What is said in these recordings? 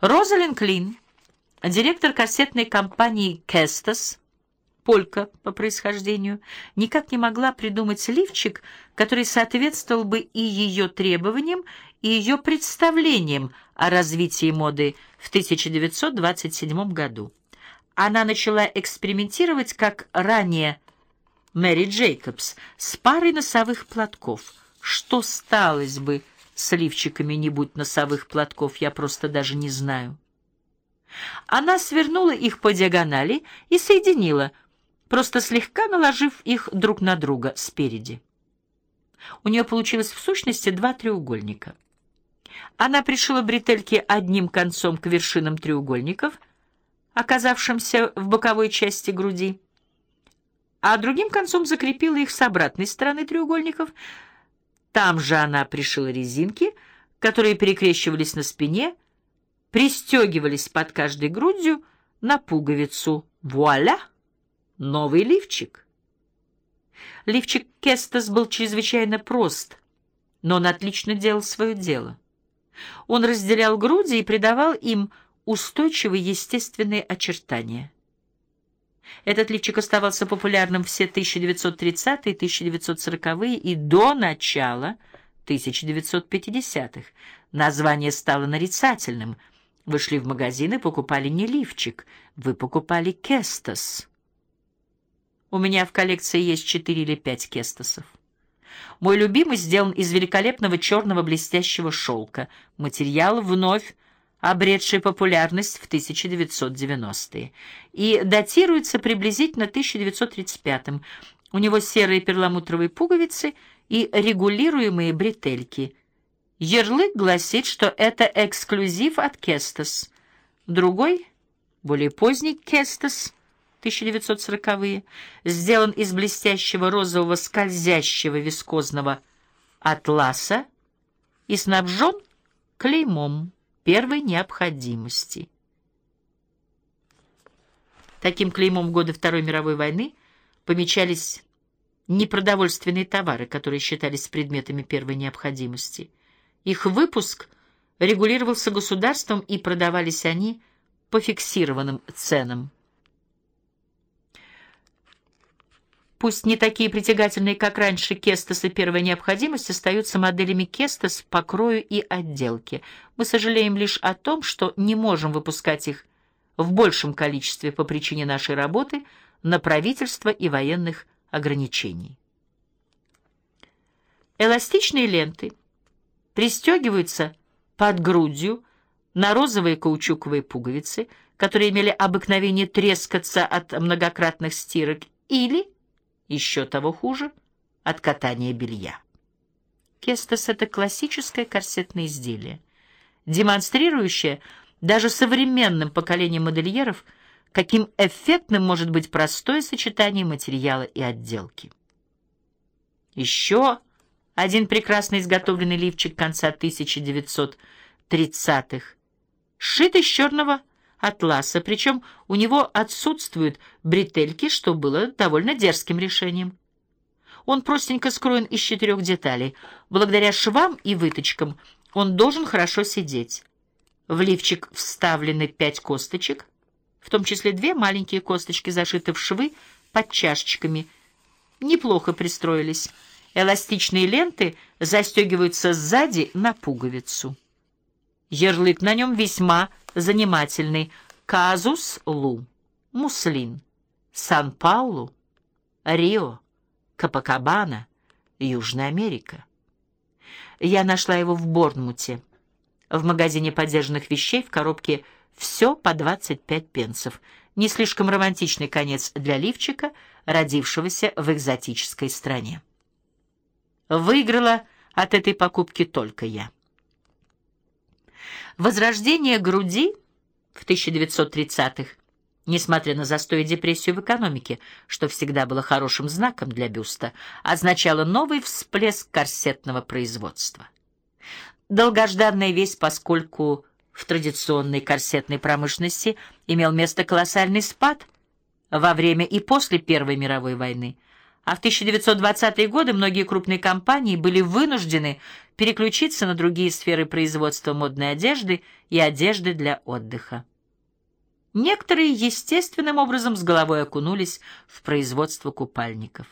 Розалин Клин, директор кассетной компании «Кестас», полька по происхождению, никак не могла придумать лифчик, который соответствовал бы и ее требованиям, и ее представлениям о развитии моды в 1927 году. Она начала экспериментировать, как ранее Мэри Джейкобс, с парой носовых платков. Что сталось бы с лифчиками, не будь носовых платков, я просто даже не знаю. Она свернула их по диагонали и соединила – просто слегка наложив их друг на друга спереди. У нее получилось в сущности два треугольника. Она пришила бретельки одним концом к вершинам треугольников, оказавшимся в боковой части груди, а другим концом закрепила их с обратной стороны треугольников. Там же она пришила резинки, которые перекрещивались на спине, пристегивались под каждой грудью на пуговицу. Вуаля! Новый лифчик. Лифчик Кестас был чрезвычайно прост, но он отлично делал свое дело. Он разделял груди и придавал им устойчивые естественные очертания. Этот лифчик оставался популярным все 1930-е, 1940-е и до начала 1950-х. Название стало нарицательным. Вы шли в магазин и покупали не лифчик, вы покупали Кестас. У меня в коллекции есть четыре или пять кестосов. Мой любимый сделан из великолепного черного блестящего шелка. Материал вновь обретший популярность в 1990-е и датируется приблизительно 1935-м. У него серые перламутровые пуговицы и регулируемые бретельки. Ярлык гласит, что это эксклюзив от Кестос. Другой, более поздний Кестос 1940-е, сделан из блестящего розового скользящего вискозного атласа и снабжен клеймом первой необходимости. Таким клеймом годы Второй мировой войны помечались непродовольственные товары, которые считались предметами первой необходимости. Их выпуск регулировался государством, и продавались они по фиксированным ценам. Пусть не такие притягательные, как раньше, кестосы первой необходимости остаются моделями кестос по крою и отделке. Мы сожалеем лишь о том, что не можем выпускать их в большем количестве по причине нашей работы на правительство и военных ограничений. Эластичные ленты пристегиваются под грудью на розовые каучуковые пуговицы, которые имели обыкновение трескаться от многократных стирок, или еще того хуже от катания белья. Кестас — это классическое корсетное изделие, демонстрирующее даже современным поколениям модельеров, каким эффектным может быть простое сочетание материала и отделки. Еще один прекрасно изготовленный лифчик конца 1930-х, сшит из черного атласа, причем у него отсутствуют бретельки, что было довольно дерзким решением. Он простенько скроен из четырех деталей. Благодаря швам и выточкам он должен хорошо сидеть. В лифчик вставлены пять косточек, в том числе две маленькие косточки зашиты в швы под чашечками. Неплохо пристроились. Эластичные ленты застегиваются сзади на пуговицу. Ярлык на нем весьма занимательный. Казус Лу, Муслин, Сан-Паулу, Рио, Капакабана, Южная Америка. Я нашла его в Борнмуте, в магазине подержанных вещей в коробке «Все по 25 пенсов». Не слишком романтичный конец для лифчика, родившегося в экзотической стране. Выиграла от этой покупки только я. Возрождение груди в 1930-х, несмотря на застой и депрессию в экономике, что всегда было хорошим знаком для бюста, означало новый всплеск корсетного производства. Долгожданная весть, поскольку в традиционной корсетной промышленности имел место колоссальный спад во время и после Первой мировой войны, а в 1920-е годы многие крупные компании были вынуждены переключиться на другие сферы производства модной одежды и одежды для отдыха. Некоторые естественным образом с головой окунулись в производство купальников.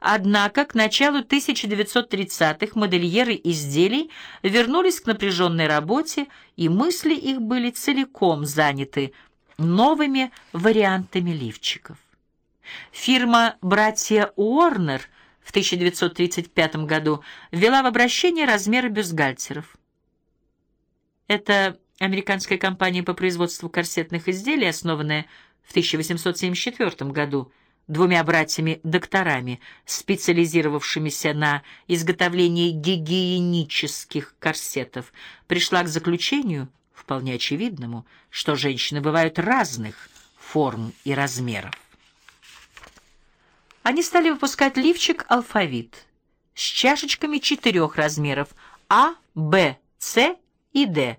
Однако к началу 1930-х модельеры изделий вернулись к напряженной работе, и мысли их были целиком заняты новыми вариантами лифчиков. Фирма «Братья Уорнер» в 1935 году ввела в обращение размеры бюстгальтеров. Это американская компания по производству корсетных изделий, основанная в 1874 году, двумя братьями-докторами, специализировавшимися на изготовлении гигиенических корсетов, пришла к заключению, вполне очевидному, что женщины бывают разных форм и размеров. Они стали выпускать лифчик «Алфавит» с чашечками четырех размеров А, Б, С и Д,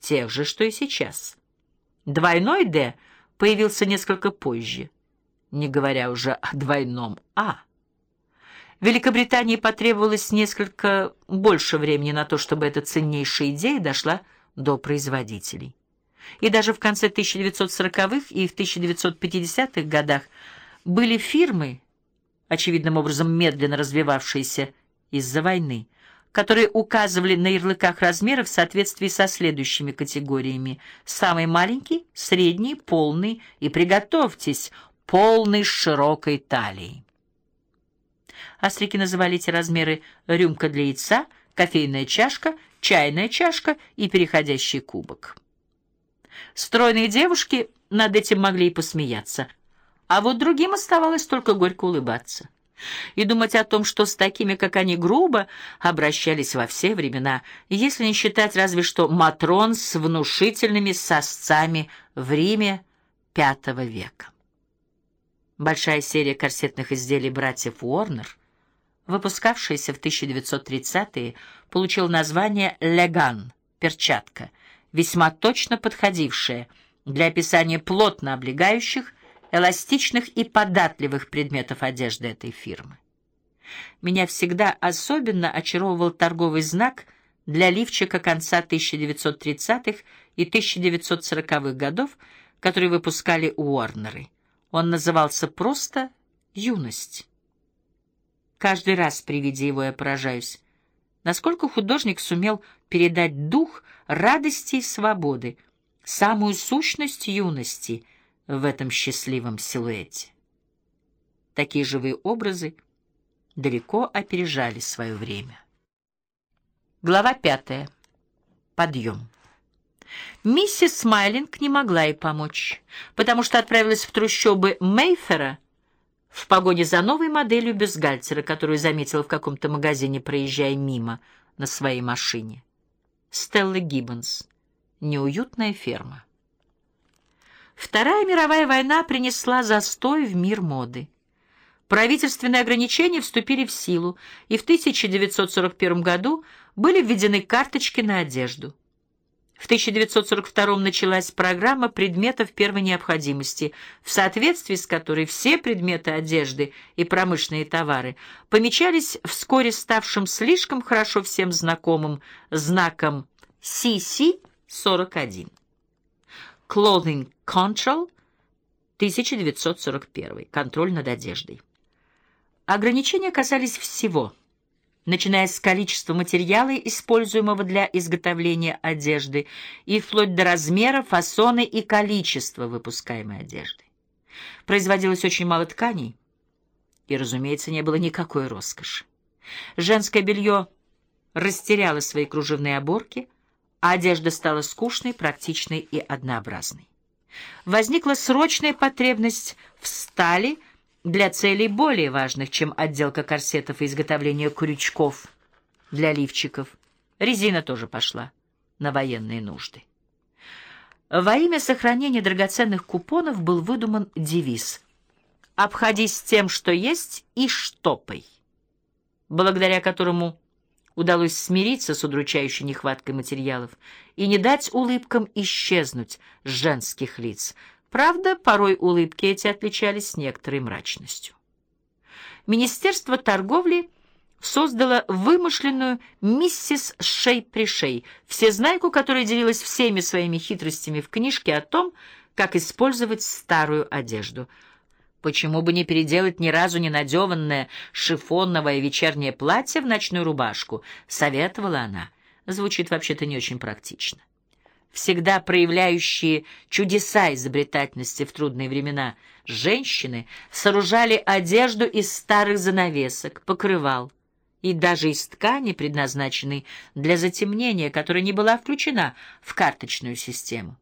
тех же, что и сейчас. Двойной «Д» появился несколько позже – не говоря уже о двойном «А». Великобритании потребовалось несколько больше времени на то, чтобы эта ценнейшая идея дошла до производителей. И даже в конце 1940-х и в 1950-х годах были фирмы, очевидным образом медленно развивавшиеся из-за войны, которые указывали на ярлыках размеры в соответствии со следующими категориями: самый маленький, средний, полный и приготовьтесь, полной широкой талии. Острики называли эти размеры рюмка для яйца, кофейная чашка, чайная чашка и переходящий кубок. Стройные девушки над этим могли и посмеяться, а вот другим оставалось только горько улыбаться и думать о том, что с такими, как они, грубо обращались во все времена, если не считать разве что матрон с внушительными сосцами в Риме V века. Большая серия корсетных изделий братьев Уорнер, выпускавшаяся в 1930-е, получила название «леган» — перчатка, весьма точно подходившая для описания плотно облегающих, эластичных и податливых предметов одежды этой фирмы. Меня всегда особенно очаровывал торговый знак для лифчика конца 1930-х и 1940-х годов, который выпускали Уорнеры — он назывался просто «Юность». Каждый раз при виде его я поражаюсь, насколько художник сумел передать дух радости и свободы, самую сущность юности в этом счастливом силуэте. Такие живые образы далеко опережали свое время. Глава пятая. Подъем. Миссис Смайлинг не могла ей помочь, потому что отправилась в трущобы Мейфера в погоне за новой моделью бюстгальтера, которую заметила в каком-то магазине, проезжая мимо на своей машине. Стелла Гиббонс. Неуютная ферма. Вторая мировая война принесла застой в мир моды. Правительственные ограничения вступили в силу, и в 1941 году были введены карточки на одежду. В 1942 началась программа предметов первой необходимости, в соответствии с которой все предметы одежды и промышленные товары помечались вскоре ставшим слишком хорошо всем знакомым знаком CC-41. Clothing Control 1941. Контроль над одеждой. Ограничения касались всего – начиная с количества материала, используемого для изготовления одежды, и вплоть до размера, фасона и количества выпускаемой одежды. Производилось очень мало тканей, и, разумеется, не было никакой роскоши. Женское белье растеряло свои кружевные оборки, а одежда стала скучной, практичной и однообразной. Возникла срочная потребность в стали – для целей более важных, чем отделка корсетов и изготовление крючков для лифчиков. Резина тоже пошла на военные нужды. Во имя сохранения драгоценных купонов был выдуман девиз «Обходись тем, что есть, и штопай», благодаря которому удалось смириться с удручающей нехваткой материалов и не дать улыбкам исчезнуть женских лиц – Правда, порой улыбки эти отличались некоторой мрачностью. Министерство торговли создала вымышленную миссис Шей-Пришей, всезнайку, которая делилась всеми своими хитростями в книжке о том, как использовать старую одежду. Почему бы не переделать ни разу не надеванное шифоновое вечернее платье в ночную рубашку, советовала она. Звучит вообще-то не очень практично. Всегда проявляющие чудеса изобретательности в трудные времена, женщины сооружали одежду из старых занавесок, покрывал, и даже из ткани, предназначенной для затемнения, которая не была включена в карточную систему.